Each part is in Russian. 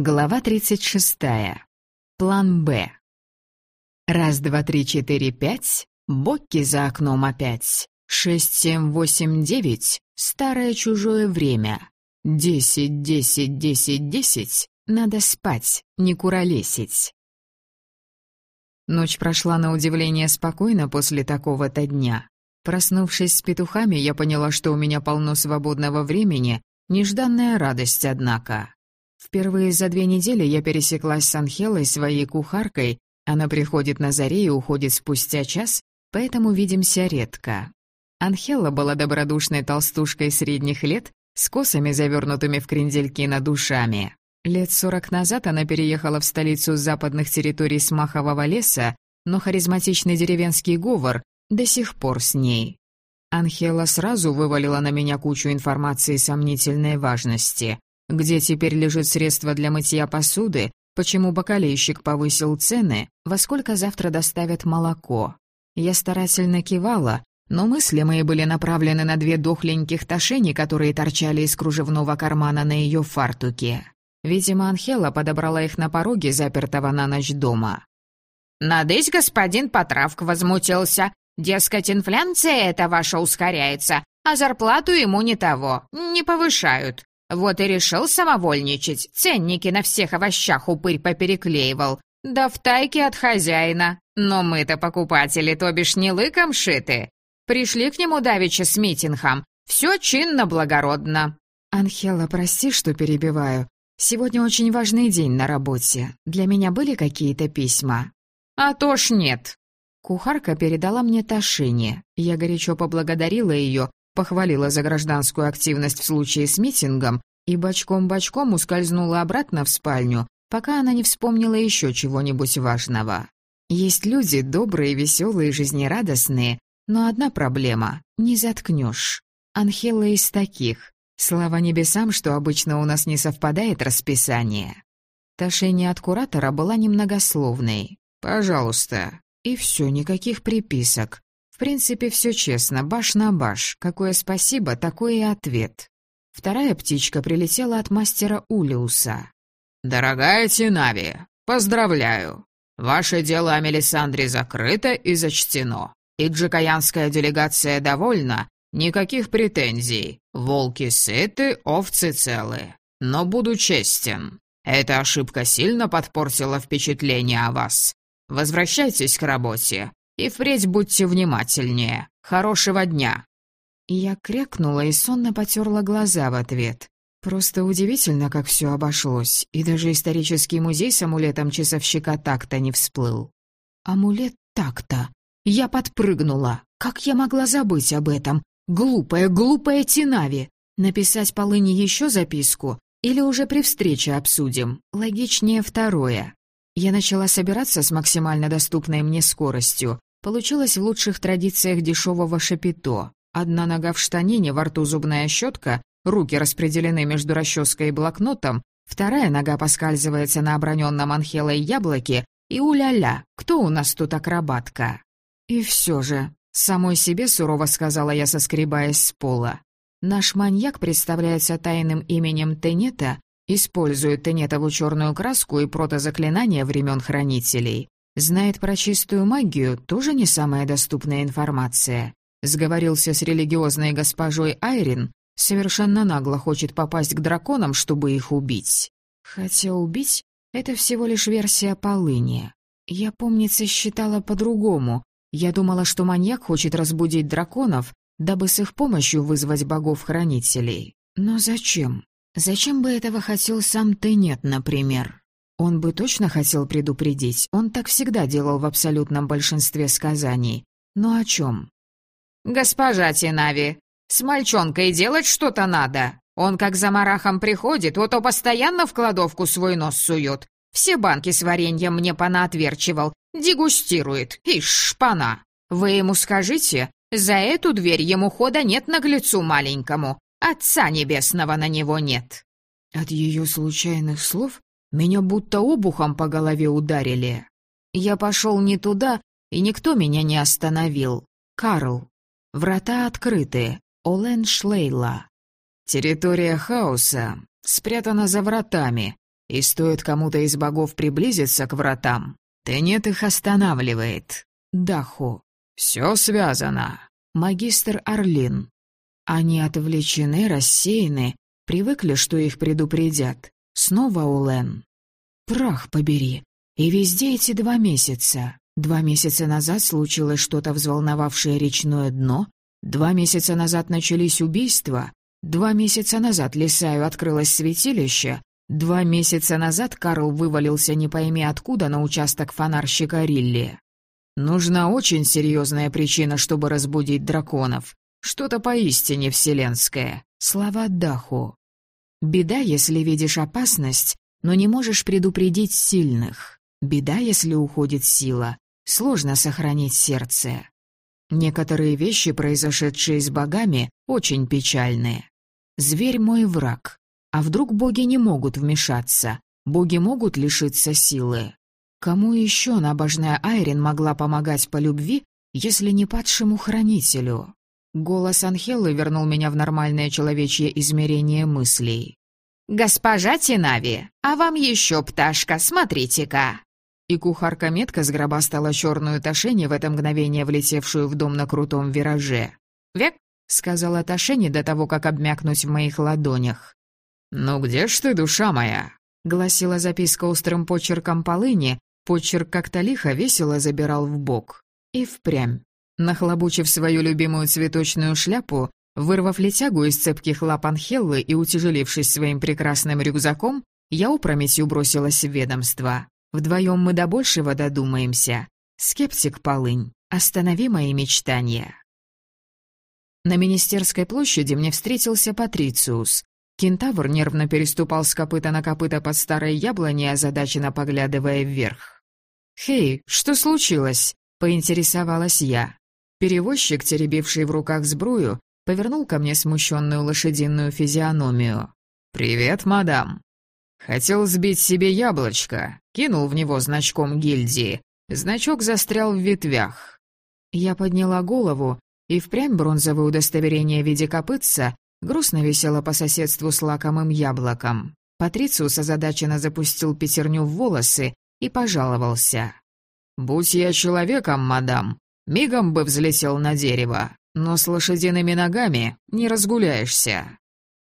Глава 36. План «Б». Раз, два, три, четыре, пять. Бокки за окном опять. Шесть, семь, восемь, девять. Старое чужое время. Десять, десять, десять, десять. Надо спать, не куролесить. Ночь прошла на удивление спокойно после такого-то дня. Проснувшись с петухами, я поняла, что у меня полно свободного времени. Нежданная радость, однако. Впервые за две недели я пересеклась с Анхелой, своей кухаркой. Она приходит на заре и уходит спустя час, поэтому видимся редко. Анхела была добродушной толстушкой средних лет, с косами, завернутыми в крендельки над душами. Лет сорок назад она переехала в столицу западных территорий Смахового леса, но харизматичный деревенский говор до сих пор с ней. Анхела сразу вывалила на меня кучу информации сомнительной важности где теперь лежит средство для мытья посуды, почему бакалейщик повысил цены, во сколько завтра доставят молоко. Я старательно кивала, но мысли мои были направлены на две дохленьких тошени, которые торчали из кружевного кармана на ее фартуке. Видимо, Анхела подобрала их на пороге запертого на ночь дома. «Надысь, господин Потравк возмутился. Дескать, инфляция эта ваша ускоряется, а зарплату ему не того, не повышают. Вот и решил самовольничать, ценники на всех овощах упырь попереклеивал. Да втайке от хозяина. Но мы-то покупатели, то бишь не лыком шиты. Пришли к нему давеча с митингом. Все чинно-благородно. «Анхела, прости, что перебиваю. Сегодня очень важный день на работе. Для меня были какие-то письма?» «А то ж нет». Кухарка передала мне Ташине. Я горячо поблагодарила ее, похвалила за гражданскую активность в случае с митингом и бочком-бочком ускользнула обратно в спальню, пока она не вспомнила еще чего-нибудь важного. Есть люди добрые, веселые, жизнерадостные, но одна проблема — не заткнешь. Анхела из таких. Слава небесам, что обычно у нас не совпадает расписание. Тошение от куратора была немногословной. «Пожалуйста». И все, никаких приписок. В принципе, все честно, баш на баш. Какое спасибо, такой и ответ. Вторая птичка прилетела от мастера Улиуса. «Дорогая Тинави, поздравляю. Ваше дело о Мелисандре закрыто и зачтено. И джекаянская делегация довольна, никаких претензий. Волки сыты, овцы целы. Но буду честен. Эта ошибка сильно подпортила впечатление о вас. Возвращайтесь к работе. И впредь будьте внимательнее. Хорошего дня!» Я крякнула и сонно потерла глаза в ответ. Просто удивительно, как все обошлось, и даже исторический музей с амулетом часовщика так-то не всплыл. Амулет так-то. Я подпрыгнула. Как я могла забыть об этом? Глупая, глупая Тинави. Написать Полыне еще записку? Или уже при встрече обсудим? Логичнее второе. Я начала собираться с максимально доступной мне скоростью. Получилось в лучших традициях дешевого шапито. Одна нога в штанине, во рту зубная щетка, руки распределены между расческой и блокнотом, вторая нога поскальзывается на оброненном анхелой яблоке, и уля-ля, кто у нас тут акробатка? И все же, самой себе сурово сказала я, соскребаясь с пола. Наш маньяк представляется тайным именем Тенета, использует Тенетову черную краску и протозаклинания времен Хранителей. Знает про чистую магию, тоже не самая доступная информация. Сговорился с религиозной госпожой Айрин, совершенно нагло хочет попасть к драконам, чтобы их убить. Хотя убить — это всего лишь версия полыни. Я, помнится, считала по-другому. Я думала, что маньяк хочет разбудить драконов, дабы с их помощью вызвать богов-хранителей. Но зачем? Зачем бы этого хотел сам Тенет, например? Он бы точно хотел предупредить, он так всегда делал в абсолютном большинстве сказаний. Но о чем? «Госпожа Тинави, с мальчонкой делать что-то надо. Он как за марахом приходит, вот то постоянно в кладовку свой нос сует. Все банки с вареньем мне понаотверчивал, дегустирует. Ишь, шпана. Вы ему скажите, за эту дверь ему хода нет наглецу маленькому. Отца небесного на него нет». От ее случайных слов меня будто обухом по голове ударили. Я пошел не туда, и никто меня не остановил. Карл. Врата открыты. Олен Шлейла. Территория хаоса спрятана за вратами. и стоит кому-то из богов приблизиться к вратам, Тенет их останавливает. Даху. Все связано. Магистр Орлин. Они отвлечены, рассеяны, привыкли, что их предупредят. Снова Улен. Прах побери. И везде эти два месяца. Два месяца назад случилось что-то взволновавшее речное дно. Два месяца назад начались убийства. Два месяца назад Лисаю открылось святилище. Два месяца назад Карл вывалился не пойми откуда на участок фонарщика Рилли. Нужна очень серьезная причина, чтобы разбудить драконов. Что-то поистине вселенское. Слова Даху. Беда, если видишь опасность, но не можешь предупредить сильных. Беда, если уходит сила. Сложно сохранить сердце. Некоторые вещи, произошедшие с богами, очень печальные. Зверь мой враг. А вдруг боги не могут вмешаться? Боги могут лишиться силы? Кому еще набожная Айрин могла помогать по любви, если не падшему хранителю? Голос Анхелы вернул меня в нормальное человечье измерение мыслей. «Госпожа Тинави, а вам еще пташка, смотрите-ка!» И кухарка метко сгробастала черную Ташени в это мгновение, влетевшую в дом на крутом вираже. «Век!» — сказала Ташени до того, как обмякнуть в моих ладонях. «Ну где ж ты, душа моя?» — гласила записка острым почерком полыни, почерк как-то лихо весело забирал в бок. И впрямь. Нахлобучив свою любимую цветочную шляпу, вырвав летягу из цепких лап Анхеллы и утяжелившись своим прекрасным рюкзаком, я опрометью бросилась в ведомство. Вдвоем мы до большего додумаемся. Скептик Полынь, останови мои мечтания. На Министерской площади мне встретился Патрициус. Кентавр нервно переступал с копыта на копыта под старой яблоней, озадаченно поглядывая вверх. «Хей, что случилось?» — поинтересовалась я. Перевозчик, теребивший в руках сбрую, повернул ко мне смущенную лошадиную физиономию. «Привет, мадам!» Хотел сбить себе яблочко, кинул в него значком гильдии. Значок застрял в ветвях. Я подняла голову, и впрямь бронзовое удостоверение в виде копытца грустно висело по соседству с лакомым яблоком. Патрициус озадаченно запустил пятерню в волосы и пожаловался. «Будь я человеком, мадам, мигом бы взлетел на дерево, но с лошадиными ногами не разгуляешься».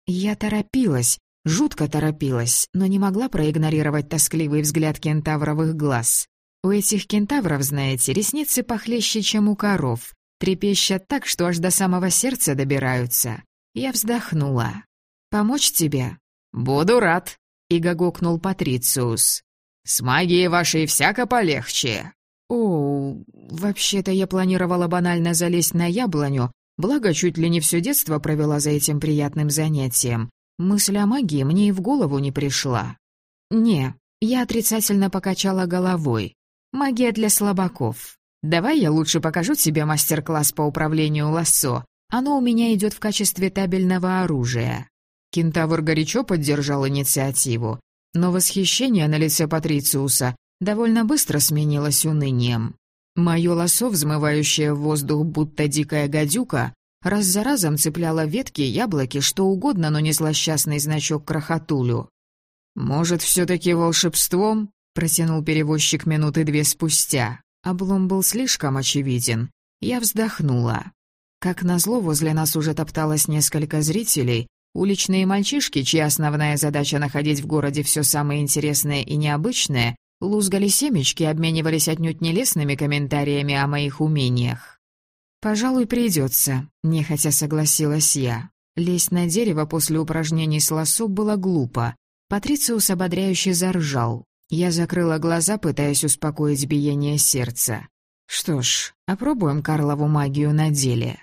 Я торопилась, Жутко торопилась, но не могла проигнорировать тоскливый взгляд кентавровых глаз. У этих кентавров, знаете, ресницы похлеще, чем у коров. Трепещут так, что аж до самого сердца добираются. Я вздохнула. «Помочь тебе?» «Буду рад», — и гогокнул Патрициус. «С магией вашей всяко полегче». «О, вообще-то я планировала банально залезть на яблоню, благо чуть ли не все детство провела за этим приятным занятием. Мысль о магии мне и в голову не пришла. Не, я отрицательно покачала головой. Магия для слабаков. Давай я лучше покажу тебе мастер-класс по управлению лассо. Оно у меня идет в качестве табельного оружия. Кентавр горячо поддержал инициативу, но восхищение на лице Патрициуса довольно быстро сменилось унынием. Мое лосо, взмывающее в воздух, будто дикая гадюка, раз за разом цепляла ветки, яблоки, что угодно, но не злосчастный значок крохотулю. «Может, все-таки волшебством?» — протянул перевозчик минуты две спустя. Облом был слишком очевиден. Я вздохнула. Как назло, возле нас уже топталось несколько зрителей, уличные мальчишки, чья основная задача находить в городе все самое интересное и необычное, лузгали семечки обменивались отнюдь нелестными комментариями о моих умениях. «Пожалуй, придется», — нехотя согласилась я. Лезть на дерево после упражнений с лосо было глупо. Патрициус ободряюще заржал. Я закрыла глаза, пытаясь успокоить биение сердца. Что ж, опробуем Карлову магию на деле.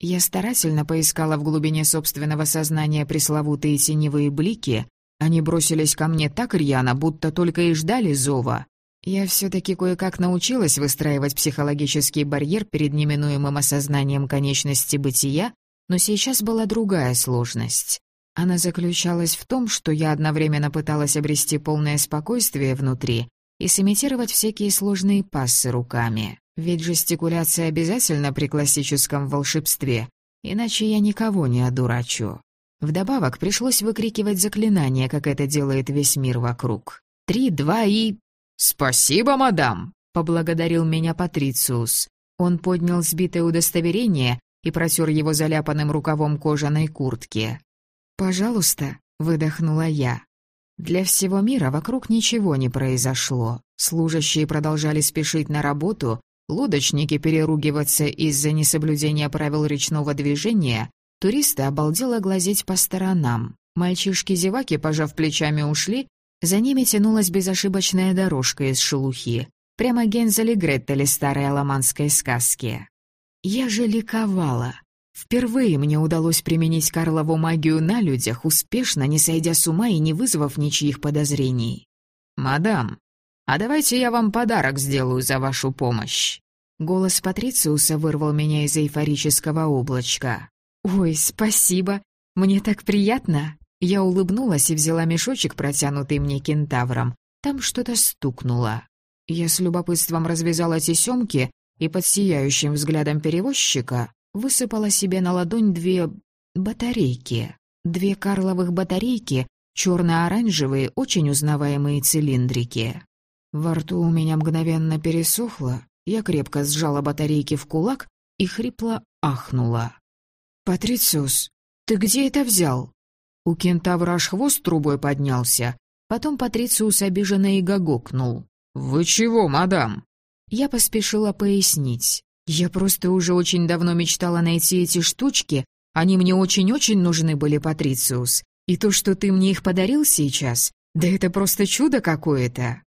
Я старательно поискала в глубине собственного сознания пресловутые теневые блики. Они бросились ко мне так рьяно, будто только и ждали зова. Я все-таки кое-как научилась выстраивать психологический барьер перед неминуемым осознанием конечности бытия, но сейчас была другая сложность. Она заключалась в том, что я одновременно пыталась обрести полное спокойствие внутри и сымитировать всякие сложные пассы руками. Ведь жестикуляция обязательно при классическом волшебстве, иначе я никого не одурачу. Вдобавок пришлось выкрикивать заклинание, как это делает весь мир вокруг. «Три, два и...» «Спасибо, мадам!» — поблагодарил меня Патрициус. Он поднял сбитое удостоверение и протер его заляпанным рукавом кожаной куртки. «Пожалуйста», — выдохнула я. Для всего мира вокруг ничего не произошло. Служащие продолжали спешить на работу, лодочники переругиваться из-за несоблюдения правил речного движения, туристы обалдело глазеть по сторонам. Мальчишки-зеваки, пожав плечами, ушли, за ними тянулась безошибочная дорожка из шелухи. Прямо Гензель и Греттель старой аламанской сказки. Я же ликовала. Впервые мне удалось применить Карлову магию на людях, успешно, не сойдя с ума и не вызвав ничьих подозрений. «Мадам, а давайте я вам подарок сделаю за вашу помощь». Голос Патрициуса вырвал меня из эйфорического облачка. «Ой, спасибо. Мне так приятно». Я улыбнулась и взяла мешочек, протянутый мне кентавром. Там что-то стукнуло. Я с любопытством развязала тесемки и под сияющим взглядом перевозчика высыпала себе на ладонь две батарейки. Две карловых батарейки, черно-оранжевые, очень узнаваемые цилиндрики. Во рту у меня мгновенно пересохло, я крепко сжала батарейки в кулак и хрипло ахнула. «Патрициус, ты где это взял?» У кентавра аж хвост трубой поднялся. Потом Патрициус обиженно и гогокнул. «Вы чего, мадам?» Я поспешила пояснить. Я просто уже очень давно мечтала найти эти штучки, они мне очень-очень нужны были, Патрициус. И то, что ты мне их подарил сейчас, да это просто чудо какое-то.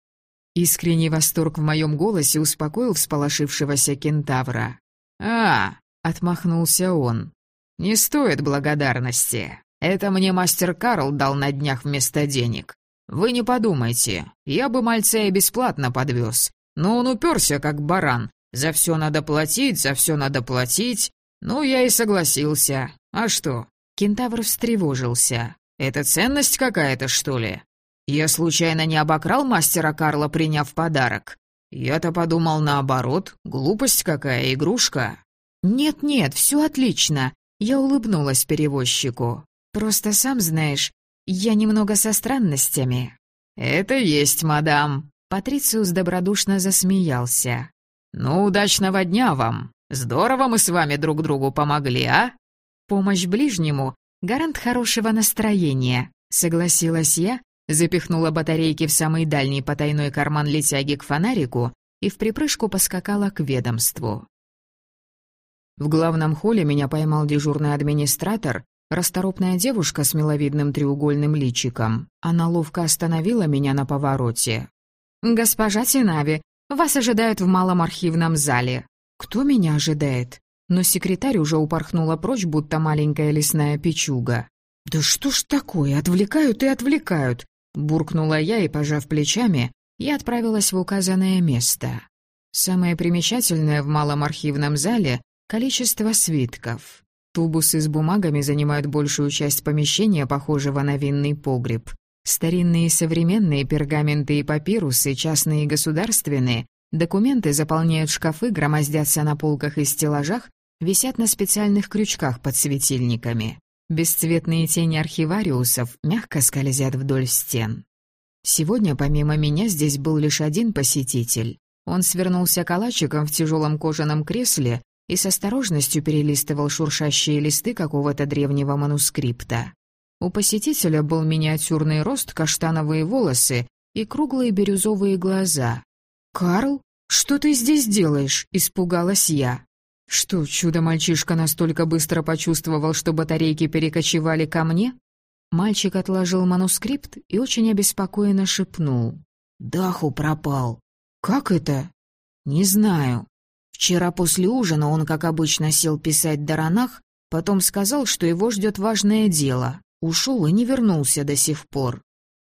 Искренний восторг в моем голосе успокоил всполошившегося кентавра. «А!» — отмахнулся он. «Не стоит благодарности. Это мне мастер Карл дал на днях вместо денег. Вы не подумайте, я бы мальца и бесплатно подвез. Но он уперся, как баран. За все надо платить, за все надо платить. Ну, я и согласился. А что? Кентавр встревожился. Это ценность какая-то, что ли? Я случайно не обокрал мастера Карла, приняв подарок? Я-то подумал наоборот, глупость какая, игрушка. Нет-нет, все отлично. Я улыбнулась перевозчику. Просто сам знаешь, я немного со странностями». «Это есть, мадам». Патрициус добродушно засмеялся. «Ну, удачного дня вам. Здорово мы с вами друг другу помогли, а?» «Помощь ближнему — гарант хорошего настроения», — согласилась я, запихнула батарейки в самый дальний потайной карман летяги к фонарику и в припрыжку поскакала к ведомству. В главном холле меня поймал дежурный администратор Расторопная девушка с миловидным треугольным личиком. Она ловко остановила меня на повороте. «Госпожа Тинави, вас ожидают в малом архивном зале». «Кто меня ожидает?» Но секретарь уже упорхнула прочь, будто маленькая лесная печуга. «Да что ж такое, отвлекают и отвлекают!» Буркнула я и, пожав плечами, я отправилась в указанное место. Самое примечательное в малом архивном зале — количество свитков. Тубусы с бумагами занимают большую часть помещения, похожего на винный погреб. Старинные и современные пергаменты и папирусы, частные и государственные, документы заполняют шкафы, громоздятся на полках и стеллажах, висят на специальных крючках под светильниками. Бесцветные тени архивариусов мягко скользят вдоль стен. Сегодня помимо меня здесь был лишь один посетитель. Он свернулся калачиком в тяжелом кожаном кресле и с осторожностью перелистывал шуршащие листы какого-то древнего манускрипта. У посетителя был миниатюрный рост, каштановые волосы и круглые бирюзовые глаза. «Карл, что ты здесь делаешь?» — испугалась я. Что, чудо-мальчишка настолько быстро почувствовал, что батарейки перекочевали ко мне? Мальчик отложил манускрипт и очень обеспокоенно шепнул. «Даху пропал». «Как это?» «Не знаю. Вчера после ужина он, как обычно, сел писать Даранах, потом сказал, что его ждет важное дело. Ушел и не вернулся до сих пор.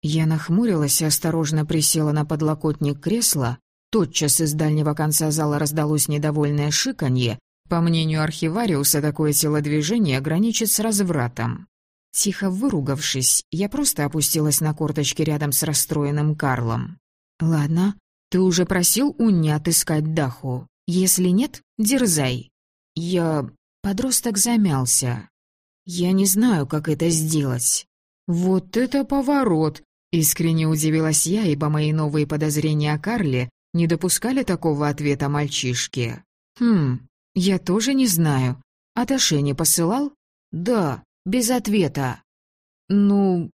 Я нахмурилась и осторожно присела на подлокотник кресла. Тотчас из дальнего конца зала раздалось недовольное шиканье. По мнению архивариуса, такое телодвижение граничит с развратом. Тихо выругавшись, я просто опустилась на корточки рядом с расстроенным Карлом. «Ладно, ты уже просил Унни отыскать Даху?» Если нет, дерзай. Я... Подросток замялся. Я не знаю, как это сделать». «Вот это поворот!» — искренне удивилась я, ибо мои новые подозрения о Карле не допускали такого ответа мальчишки. «Хм, я тоже не знаю. А Таше не посылал?» «Да, без ответа». «Ну,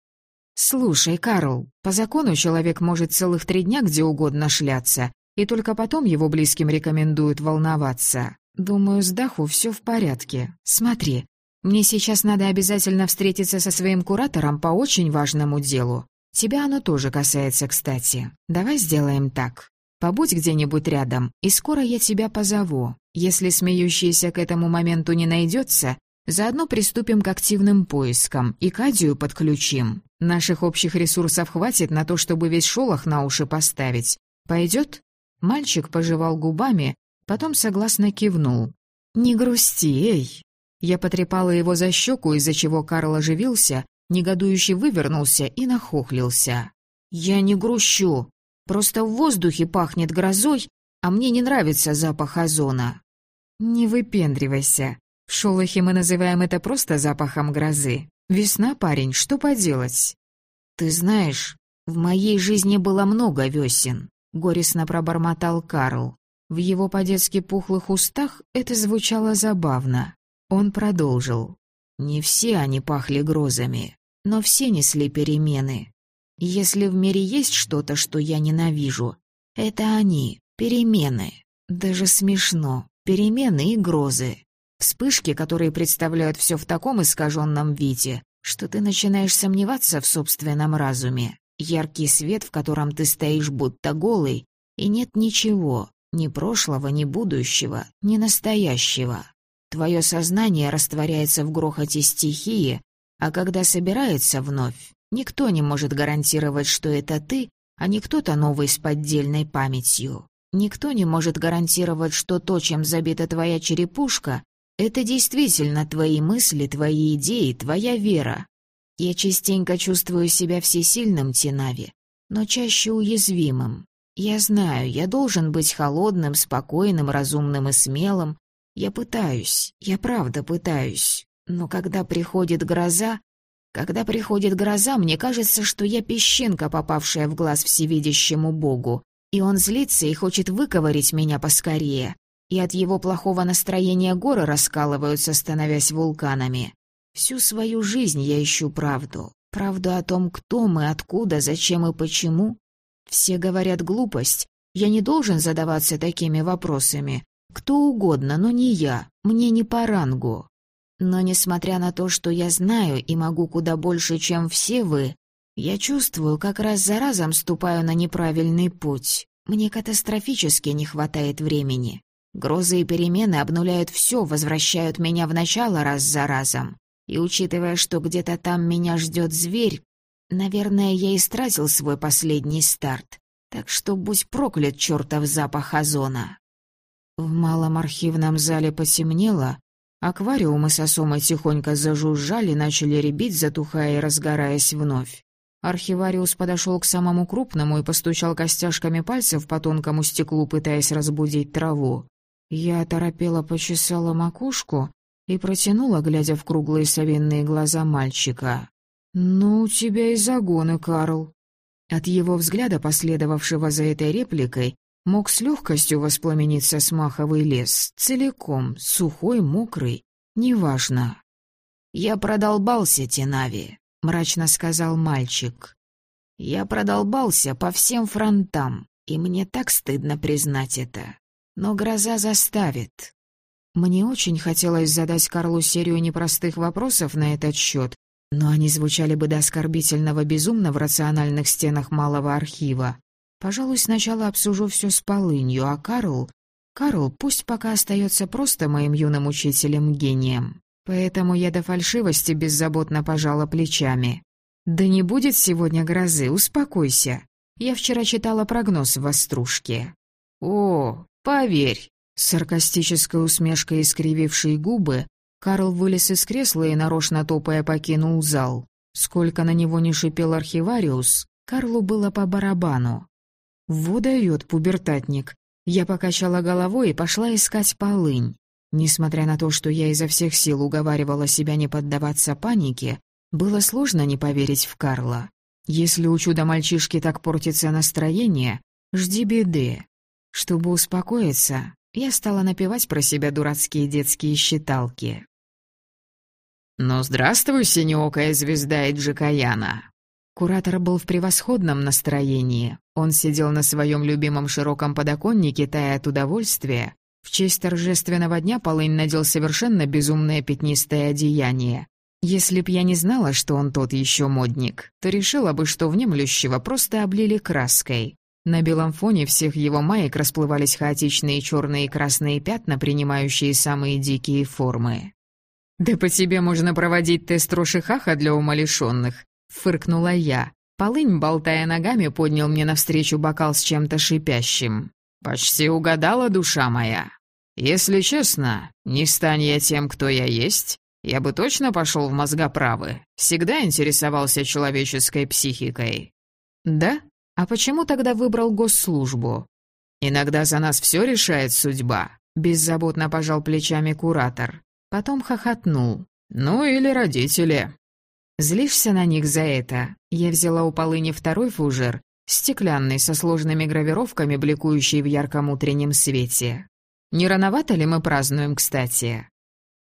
«Слушай, Карл, по закону человек может целых три дня где угодно шляться, и только потом его близким рекомендуют волноваться. Думаю, с Даху все в порядке. Смотри, мне сейчас надо обязательно встретиться со своим куратором по очень важному делу. Тебя оно тоже касается, кстати. Давай сделаем так. Побудь где-нибудь рядом, и скоро я тебя позову. Если смеющийся к этому моменту не найдется, Заодно приступим к активным поискам и Кадию подключим. Наших общих ресурсов хватит на то, чтобы весь шолох на уши поставить. Пойдет? Мальчик пожевал губами, потом согласно кивнул. «Не грусти, эй!» Я потрепала его за щеку, из-за чего Карл оживился, негодующе вывернулся и нахохлился. «Я не грущу. Просто в воздухе пахнет грозой, а мне не нравится запах озона». «Не выпендривайся. В шолохе мы называем это просто запахом грозы. Весна, парень, что поделать? Ты знаешь, в моей жизни было много весен, горестно пробормотал Карл. В его по-детски пухлых устах это звучало забавно. Он продолжил. Не все они пахли грозами, но все несли перемены. Если в мире есть что-то, что я ненавижу, это они, перемены. Даже смешно, перемены и грозы. Вспышки, которые представляют все в таком искаженном виде, что ты начинаешь сомневаться в собственном разуме. Яркий свет, в котором ты стоишь будто голый, и нет ничего, ни прошлого, ни будущего, ни настоящего. Твое сознание растворяется в грохоте стихии, а когда собирается вновь, никто не может гарантировать, что это ты, а не кто-то новый с поддельной памятью. Никто не может гарантировать, что то, чем забита твоя черепушка, это действительно твои мысли, твои идеи, твоя вера. Я частенько чувствую себя всесильным, Тинави, но чаще уязвимым. Я знаю, я должен быть холодным, спокойным, разумным и смелым. Я пытаюсь, я правда пытаюсь. Но когда приходит гроза... Когда приходит гроза, мне кажется, что я песчинка, попавшая в глаз всевидящему Богу, и он злится и хочет выковырить меня поскорее и от его плохого настроения горы раскалываются, становясь вулканами. Всю свою жизнь я ищу правду. Правду о том, кто мы, откуда, зачем и почему. Все говорят глупость. Я не должен задаваться такими вопросами. Кто угодно, но не я. Мне не по рангу. Но несмотря на то, что я знаю и могу куда больше, чем все вы, я чувствую, как раз за разом ступаю на неправильный путь. Мне катастрофически не хватает времени. Грозы и перемены обнуляют все, возвращают меня в начало раз за разом. И учитывая, что где-то там меня ждет зверь, наверное, я истратил свой последний старт. Так что будь проклят чертов запах озона. В малом архивном зале потемнело, аквариумы с осомой тихонько зажужжали, начали ребить, затухая и разгораясь вновь. Архивариус подошел к самому крупному и постучал костяшками пальцев по тонкому стеклу, пытаясь разбудить траву. Я торопела почесала макушку и протянула, глядя в круглые совинные глаза мальчика. «Ну, у тебя и загоны, Карл». От его взгляда, последовавшего за этой репликой, мог с легкостью воспламениться смаховый лес, целиком, сухой, мокрый, неважно. «Я продолбался, Тенави», — мрачно сказал мальчик. «Я продолбался по всем фронтам, и мне так стыдно признать это. Но гроза заставит. Мне очень хотелось задать Карлу серию непростых вопросов на этот счет, но они звучали бы до оскорбительного безумно в рациональных стенах малого архива. Пожалуй, сначала обсужу все с полынью, а Карл... Карл пусть пока остается просто моим юным учителем-гением. Поэтому я до фальшивости беззаботно пожала плечами. «Да не будет сегодня грозы, успокойся. Я вчера читала прогноз в Острушке». «О, «Поверь!» С саркастической усмешкой искривившей губы, Карл вылез из кресла и, нарочно топая, покинул зал. Сколько на него не шипел архивариус, Карлу было по барабану. «Во дает пубертатник!» Я покачала головой и пошла искать полынь. Несмотря на то, что я изо всех сил уговаривала себя не поддаваться панике, было сложно не поверить в Карла. Если у чуда-мальчишки так портится настроение, жди беды. Чтобы успокоиться, я стала напевать про себя дурацкие детские считалки. «Ну, здравствуй, синеокая звезда Иджикаяна!» Куратор был в превосходном настроении. Он сидел на своем любимом широком подоконнике, тая от удовольствия. В честь торжественного дня Полынь надел совершенно безумное пятнистое одеяние. Если б я не знала, что он тот еще модник, то решила бы, что внемлющего просто облили краской. На белом фоне всех его маек расплывались хаотичные черные и красные пятна, принимающие самые дикие формы. «Да по тебе можно проводить тест Рошихаха для умалишенных», — фыркнула я. Полынь, болтая ногами, поднял мне навстречу бокал с чем-то шипящим. «Почти угадала, душа моя. Если честно, не стань я тем, кто я есть, я бы точно пошел в мозгоправы. Всегда интересовался человеческой психикой». «Да? А почему тогда выбрал госслужбу?» «Иногда за нас все решает судьба», — беззаботно пожал плечами куратор. Потом хохотнул. «Ну или родители». «Злишься на них за это?» Я взяла у полыни второй фужер, стеклянный, со сложными гравировками, бликующий в ярком утреннем свете. «Не рановато ли мы празднуем, кстати?»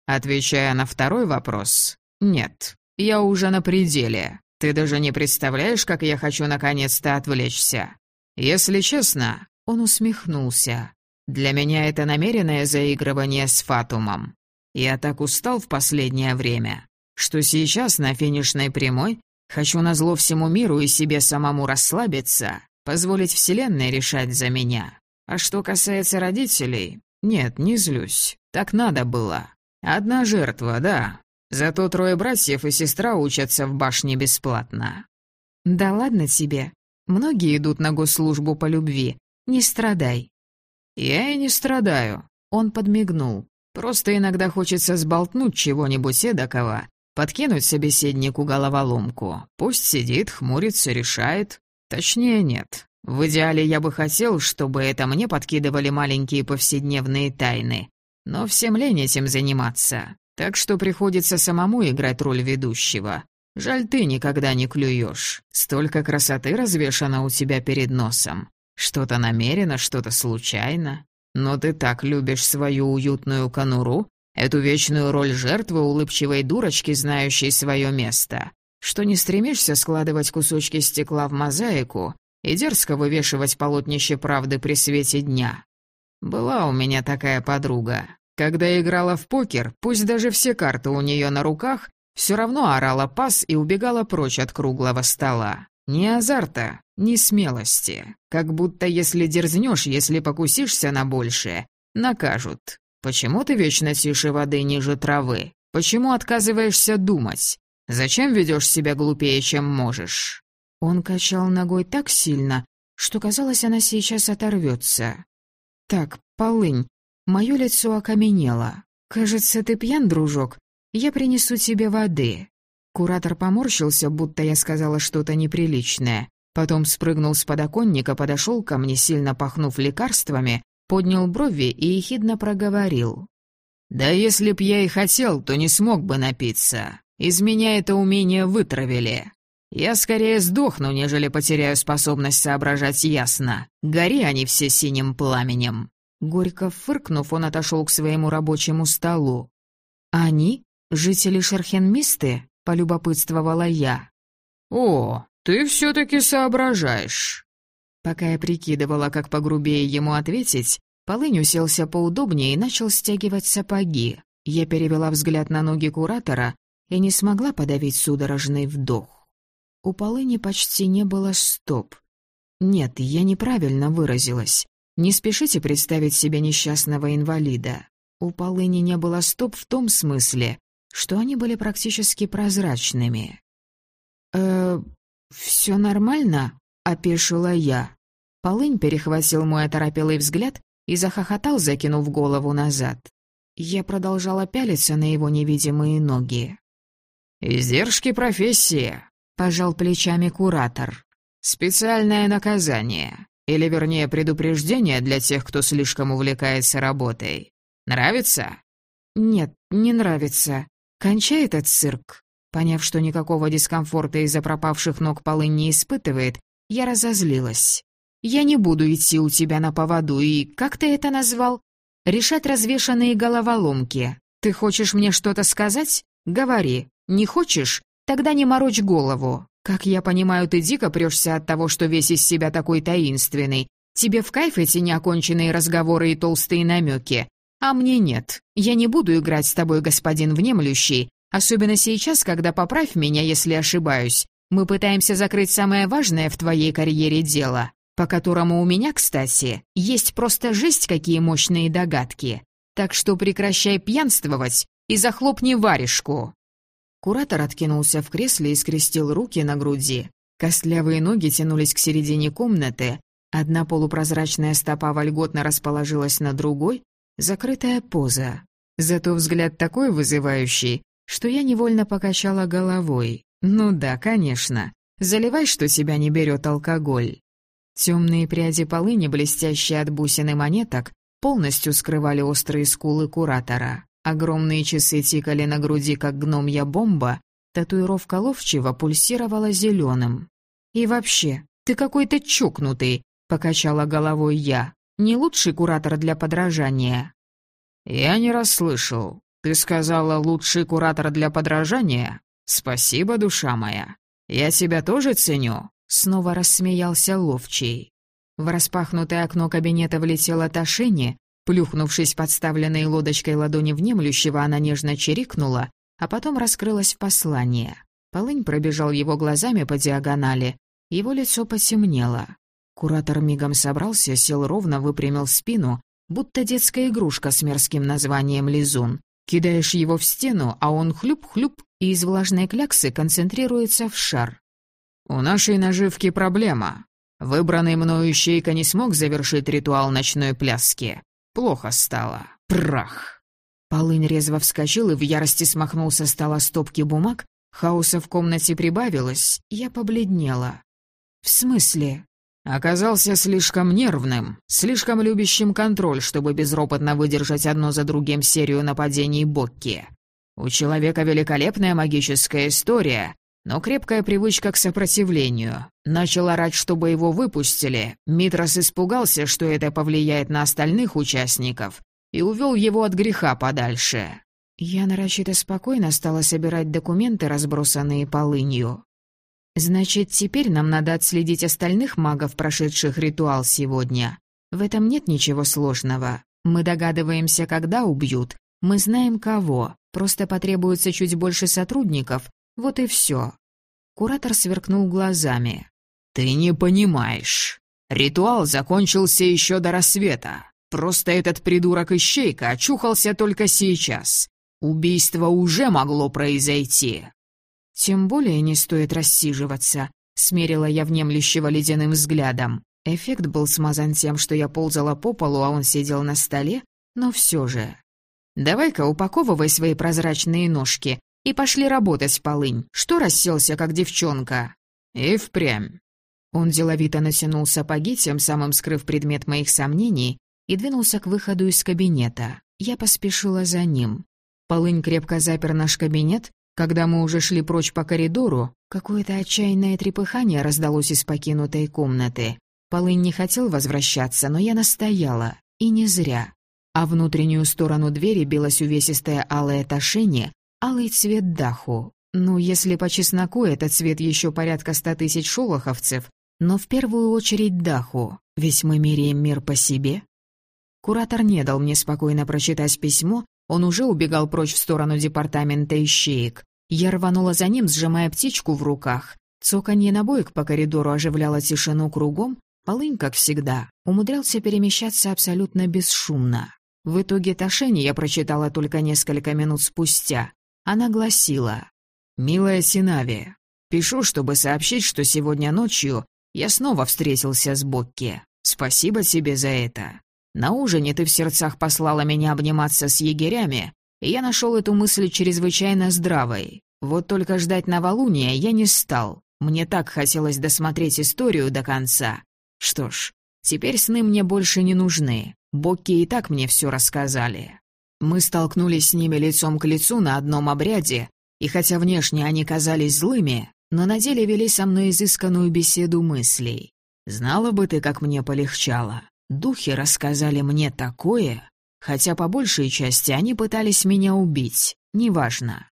Отвечая на второй вопрос, «Нет, я уже на пределе. Ты даже не представляешь, как я хочу наконец-то отвлечься. Если честно...» Он усмехнулся. «Для меня это намеренное заигрывание с Фатумом. Я так устал в последнее время, что сейчас на финишной прямой хочу назло всему миру и себе самому расслабиться, позволить Вселенной решать за меня. А что касается родителей, нет, не злюсь. Так надо было. Одна жертва, да. Зато трое братьев и сестра учатся в башне бесплатно. Да ладно тебе. Многие идут на госслужбу по любви. Не страдай. Я и не страдаю. Он подмигнул. Просто иногда хочется сболтнуть чего-нибудь эдакого, подкинуть собеседнику головоломку. Пусть сидит, хмурится, решает. Точнее, нет. В идеале я бы хотел, чтобы это мне подкидывали маленькие повседневные тайны. Но всем лень этим заниматься. Так что приходится самому играть роль ведущего. Жаль, ты никогда не клюешь. Столько красоты развешано у тебя перед носом. Что-то намеренно, что-то случайно. Но ты так любишь свою уютную конуру, эту вечную роль жертвы улыбчивой дурочки, знающей свое место, что не стремишься складывать кусочки стекла в мозаику и дерзко вывешивать полотнище правды при свете дня. Была у меня такая подруга. Когда играла в покер, пусть даже все карты у нее на руках, все равно орала пас и убегала прочь от круглого стола. Ни азарта, ни смелости. Как будто если дерзнешь, если покусишься на большее, накажут. Почему ты вечно тише воды ниже травы? Почему отказываешься думать? Зачем ведешь себя глупее, чем можешь?» Он качал ногой так сильно, что казалось, она сейчас оторвется. «Так, полынь, мое лицо окаменело. Кажется, ты пьян, дружок. Я принесу тебе воды». Куратор поморщился, будто я сказала что-то неприличное. Потом спрыгнул с подоконника, подошел ко мне, сильно пахнув лекарствами, поднял брови и ехидно проговорил. «Да если б я и хотел, то не смог бы напиться. Из меня это умение вытравили. Я скорее сдохну, нежели потеряю способность соображать ясно. Гори они все синим пламенем». Горько фыркнув, он отошел к своему рабочему столу. «Они? Жители Шерхенмисты?» полюбопытствовала я. «О, ты все-таки соображаешь». Пока я прикидывала, как погрубее ему ответить, Полынь уселся поудобнее и начал стягивать сапоги. Я перевела взгляд на ноги куратора и не смогла подавить судорожный вдох. У Полыни почти не было стоп. Нет, я неправильно выразилась. Не спешите представить себе несчастного инвалида. У Полыни не было стоп в том смысле, что они были практически прозрачными. «Э, все нормально?» — опешила я. Полынь перехватил мой оторопелый взгляд и захохотал, закинув голову назад. Я продолжала пялиться на его невидимые ноги. «Издержки профессии», — пожал плечами куратор. «Специальное наказание, или вернее предупреждение для тех, кто слишком увлекается работой. Нравится? «Нет, не нравится. Кончай этот цирк». Поняв, что никакого дискомфорта из-за пропавших ног полынь не испытывает, я разозлилась. «Я не буду идти у тебя на поводу, и как ты это назвал?» «Решать развешанные головоломки. Ты хочешь мне что-то сказать? Говори. Не хочешь? Тогда не морочь голову. Как я понимаю, ты дико прешься от того, что весь из себя такой таинственный. Тебе в кайф эти неоконченные разговоры и толстые намеки. А мне нет. Я не буду играть с тобой, господин внемлющий. Особенно сейчас, когда поправь меня, если ошибаюсь. Мы пытаемся закрыть самое важное в твоей карьере дело, по которому у меня, кстати, есть просто жесть какие мощные догадки. Так что прекращай пьянствовать и захлопни варежку. Куратор откинулся в кресле и скрестил руки на груди. Костлявые ноги тянулись к середине комнаты. Одна полупрозрачная стопа вольготно расположилась на другой, закрытая поза. Зато взгляд такой вызывающий, что я невольно покачала головой. «Ну да, конечно. Заливай, что себя не берет алкоголь». Темные пряди полыни, блестящие от бусин и монеток, полностью скрывали острые скулы куратора. Огромные часы тикали на груди, как гномья бомба, татуировка ловчего пульсировала зеленым. «И вообще, ты какой-то чокнутый», — покачала головой я. «Не лучший куратор для подражания». «Я не расслышал. Ты сказала, лучший куратор для подражания? Спасибо, душа моя. Я тебя тоже ценю», — снова рассмеялся ловчий. В распахнутое окно кабинета влетела Ташени, Плюхнувшись подставленной лодочкой ладони внемлющего, она нежно чирикнула, а потом раскрылась в послание. Полынь пробежал его глазами по диагонали. Его лицо потемнело. Куратор мигом собрался, сел ровно, выпрямил спину, будто детская игрушка с мерзким названием «Лизун». Кидаешь его в стену, а он хлюп-хлюп и из влажной кляксы концентрируется в шар. «У нашей наживки проблема. Выбранный мною ищейка не смог завершить ритуал ночной пляски. Плохо стало. Прах. Полынь резво вскочил и в ярости смахнул со стола стопки бумаг. Хаоса в комнате прибавилось. Я побледнела. «В смысле?» Оказался слишком нервным, слишком любящим контроль, чтобы безропотно выдержать одно за другим серию нападений Бокки. У человека великолепная магическая история, но крепкая привычка к сопротивлению. Начал орать, чтобы его выпустили. Митрос испугался, что это повлияет на остальных участников, и увел его от греха подальше. Я нарочито спокойно стала собирать документы, разбросанные полынью. Значит, теперь нам надо отследить остальных магов, прошедших ритуал сегодня. В этом нет ничего сложного. Мы догадываемся, когда убьют. Мы знаем, кого. Просто потребуется чуть больше сотрудников, вот и все. Куратор сверкнул глазами. «Ты не понимаешь. Ритуал закончился еще до рассвета. Просто этот придурок-ищейка очухался только сейчас. Убийство уже могло произойти». «Тем более не стоит рассиживаться», — смерила я внемлющего ледяным взглядом. Эффект был смазан тем, что я ползала по полу, а он сидел на столе, но все же. «Давай-ка упаковывай свои прозрачные ножки и пошли работать, полынь. Что расселся, как девчонка?» «И впрямь». Он деловито натянул сапоги, тем самым скрыв предмет моих сомнений, и двинулся к выходу из кабинета. Я поспешила за ним. Полынь крепко запер наш кабинет. Когда мы уже шли прочь по коридору, какое-то отчаянное трепыхание раздалось из покинутой комнаты. Полынь не хотел возвращаться, но я настояла. И не зря. А внутреннюю сторону двери билась увесистая алая тошение, Алый цвет даху. Ну, если по чесноку, это цвет еще порядка ста тысяч шолоховцев, но в первую очередь даху, ведь мы меряем мир по себе. Куратор не дал мне спокойно прочитать письмо, он уже убегал прочь в сторону департамента ищеек. Я рванула за ним, сжимая птичку в руках. Цоканье набоек по коридору оживляло тишину кругом, полынь, как всегда, умудрялся перемещаться абсолютно бесшумно. В итоге Ташени я прочитала только несколько минут спустя. Она гласила «Милая Синави, пишу, чтобы сообщить, что сегодня ночью я снова встретился с Бокки. Спасибо тебе за это. На ужине ты в сердцах послала меня обниматься с егерями, и я нашел эту мысль чрезвычайно здравой. Вот только ждать новолуния я не стал. Мне так хотелось досмотреть историю до конца. Что ж, теперь сны мне больше не нужны. Бокки и так мне все рассказали. Мы столкнулись с ними лицом к лицу на одном обряде, и хотя внешне они казались злыми, но на деле вели со мной изысканную беседу мыслей. Знала бы ты, как мне полегчало. Духи рассказали мне такое, хотя по большей части они пытались меня убить, неважно.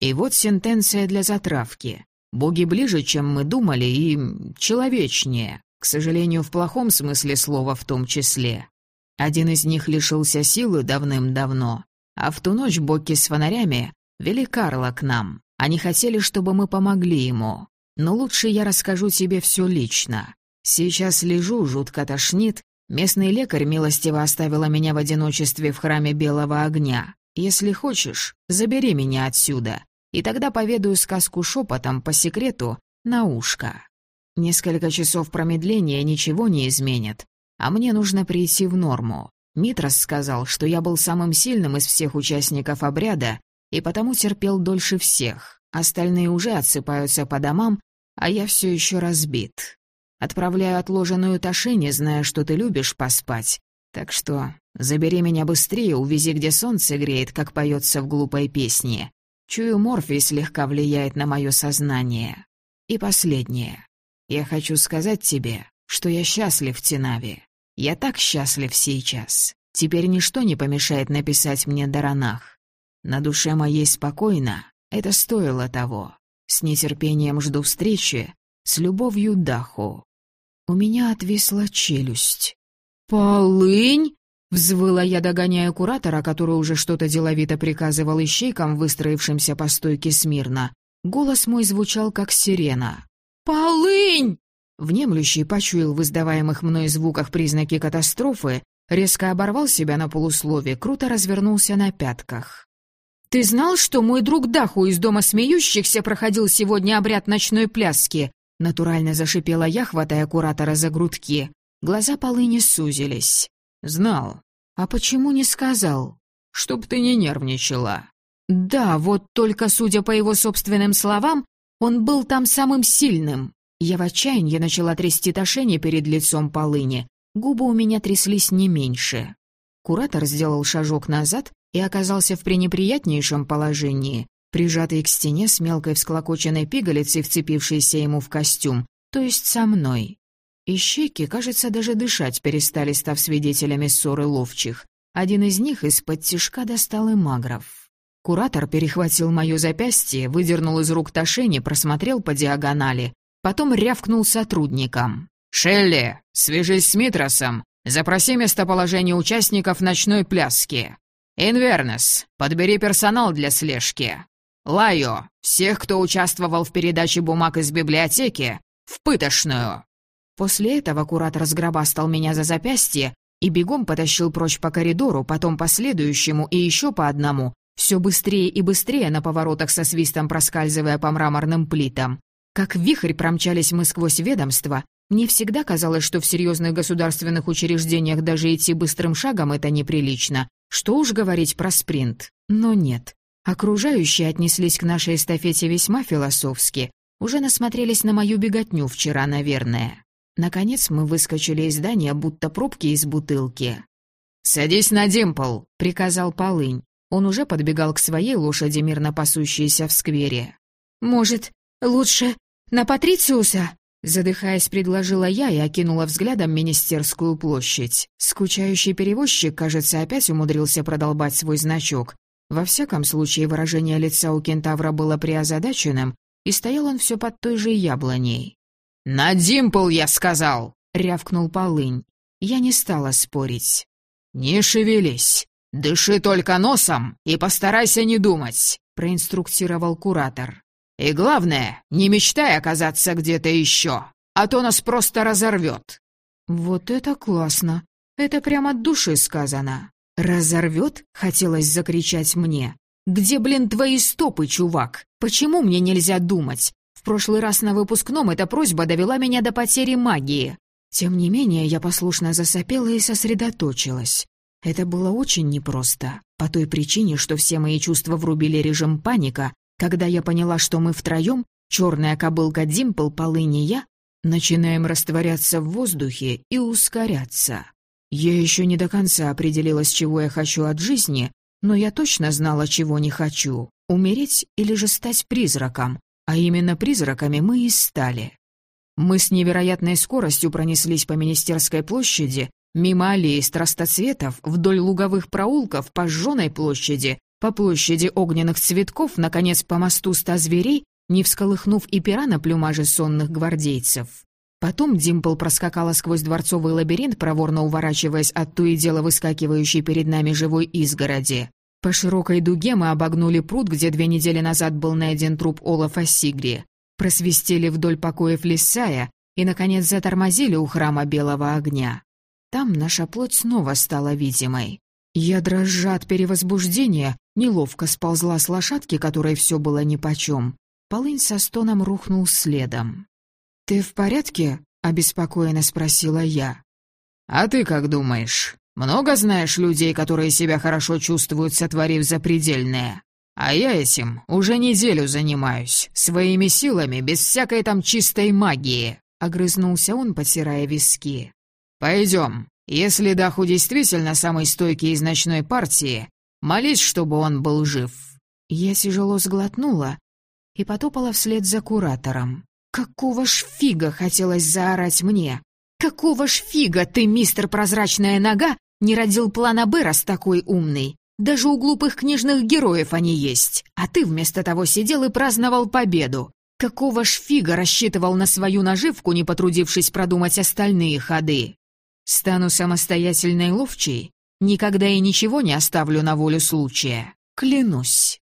И вот сентенция для затравки. Боги ближе, чем мы думали, и человечнее, к сожалению, в плохом смысле слова в том числе. Один из них лишился силы давным-давно, а в ту ночь боги с фонарями вели Карла к нам. Они хотели, чтобы мы помогли ему. Но лучше я расскажу тебе все лично. Сейчас лежу, жутко тошнит. Местный лекарь милостиво оставила меня в одиночестве в храме Белого Огня. Если хочешь, забери меня отсюда, и тогда поведаю сказку шепотом по секрету на ушко. Несколько часов промедления ничего не изменит, а мне нужно прийти в норму. Митрос сказал, что я был самым сильным из всех участников обряда и потому терпел дольше всех. Остальные уже отсыпаются по домам, а я все еще разбит. Отправляю отложенную Ташине, зная, что ты любишь поспать. Так что забери меня быстрее, увези, где солнце греет, как поется в глупой песне. Чую, морфий слегка влияет на мое сознание. И последнее. Я хочу сказать тебе, что я счастлив в Тинаве. Я так счастлив сейчас. Теперь ничто не помешает написать мне Даранах. На душе моей спокойно. Это стоило того. С нетерпением жду встречи. С любовью Даху. У меня отвисла челюсть. «Полынь?» — взвыла я, догоняя куратора, который уже что-то деловито приказывал ищейкам, выстроившимся по стойке смирно. Голос мой звучал, как сирена. «Полынь!» Внемлющий почуял в издаваемых мной звуках признаки катастрофы, резко оборвал себя на полуслове, круто развернулся на пятках. «Ты знал, что мой друг Даху из Дома Смеющихся проходил сегодня обряд ночной пляски?» Натурально зашипела я, хватая куратора за грудки. Глаза полыни сузились. «Знал. А почему не сказал?» «Чтоб ты не нервничала». «Да, вот только, судя по его собственным словам, он был там самым сильным. Я в отчаянии начала трясти тошение перед лицом полыни. Губы у меня тряслись не меньше. Куратор сделал шажок назад и оказался в пренеприятнейшем положении, прижатый к стене с мелкой всклокоченной пигалицей, вцепившейся ему в костюм, то есть со мной. Ищейки, кажется, даже дышать перестали, став свидетелями ссоры ловчих. Один из них из-под тишка достал и магров. Куратор перехватил мое запястье, выдернул из рук Ташени, просмотрел по диагонали, Потом рявкнул сотрудникам. «Шелли, свяжись с Митросом, запроси местоположение участников ночной пляски. Инвернес, подбери персонал для слежки. Лайо, всех, кто участвовал в передаче бумаг из библиотеки, в пытошную». После этого куратор сгробастал меня за запястье и бегом потащил прочь по коридору, потом по следующему и еще по одному, все быстрее и быстрее на поворотах со свистом проскальзывая по мраморным плитам. Как вихрь промчались мы сквозь ведомство. Мне всегда казалось, что в серьезных государственных учреждениях даже идти быстрым шагом это неприлично. Что уж говорить про спринт. Но нет. Окружающие отнеслись к нашей эстафете весьма философски. Уже насмотрелись на мою беготню вчера, наверное. Наконец мы выскочили из здания, будто пробки из бутылки. «Садись на Димпл», — приказал Полынь. Он уже подбегал к своей лошади, мирно пасущейся в сквере. «Может, лучше «На Патрициуса!» Задыхаясь, предложила я и окинула взглядом Министерскую площадь. Скучающий перевозчик, кажется, опять умудрился продолбать свой значок. Во всяком случае, выражение лица у кентавра было приозадаченным, и стоял он все под той же яблоней. «На Димпл, я сказал!» — рявкнул Полынь. Я не стала спорить. «Не шевелись! Дыши только носом и постарайся не думать!» — проинструктировал куратор. И главное, не мечтай оказаться где-то еще, а то нас просто разорвет». «Вот это классно! Это прямо от души сказано. «Разорвет?» — хотелось закричать мне. «Где, блин, твои стопы, чувак? Почему мне нельзя думать? В прошлый раз на выпускном эта просьба довела меня до потери магии». Тем не менее, я послушно засопела и сосредоточилась. Это было очень непросто, по той причине, что все мои чувства врубили режим паника, когда я поняла, что мы втроем, черная кобылка Димпл, полыни я, начинаем растворяться в воздухе и ускоряться. Я еще не до конца определилась, чего я хочу от жизни, Но я точно знала, чего не хочу — умереть или же стать призраком, а именно призраками мы и стали. Мы с невероятной скоростью пронеслись по Министерской площади, мимо аллеи страстоцветов, вдоль луговых проулков, по Жженой площади, по площади огненных цветков, наконец, по мосту ста зверей, не всколыхнув и пера на плюмаже сонных гвардейцев. Потом Димпл проскакала сквозь дворцовый лабиринт, проворно уворачиваясь от то и дело выскакивающей перед нами живой изгороди. По широкой дуге мы обогнули пруд, где две недели назад был найден труп Олафа Сигри. Просвистели вдоль покоев Лисая и, наконец, затормозили у храма Белого Огня. Там наша плоть снова стала видимой. Я, дрожа от перевозбуждения, неловко сползла с лошадки, которой все было нипочем. Полынь со стоном рухнул следом. «Ты в порядке?» — обеспокоенно спросила я. «А ты как думаешь? Много знаешь людей, которые себя хорошо чувствуют, сотворив запредельное? А я этим уже неделю занимаюсь, своими силами, без всякой там чистой магии», — огрызнулся он, потирая виски. «Пойдем. Если Даху действительно самый стойкий из ночной партии, молись, чтобы он был жив». Я тяжело сглотнула и потопала вслед за куратором. Какого ж фига хотелось заорать мне? Какого ж фига ты, мистер Прозрачная Нога, не родил плана Б, раз такой умный? Даже у глупых книжных героев они есть, а ты вместо того сидел и праздновал победу. Какого ж фига рассчитывал на свою наживку, не потрудившись продумать остальные ходы? Стану самостоятельной ловчей, никогда и ничего не оставлю на волю случая. Клянусь.